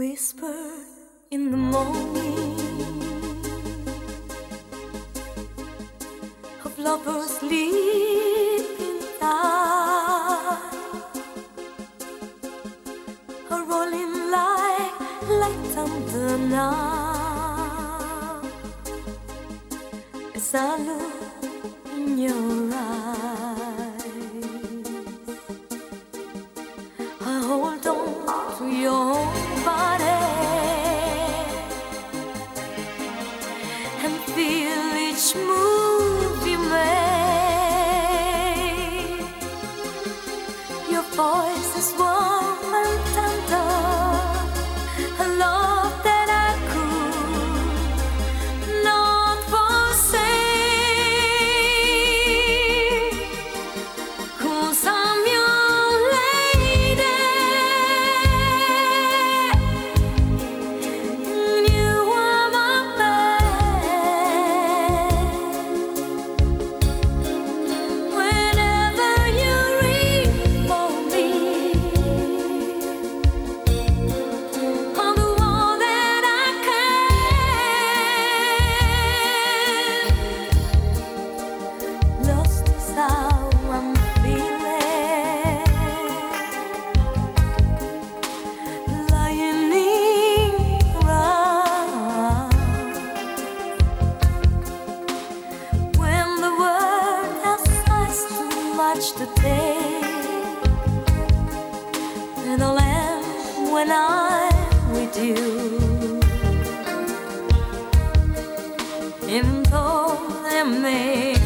whisper in the morning of lovers sleeping inside, a rolling like like thunder now. As I look in your eyes, each move you. Your voice is warm and when I'm with you. Even though there may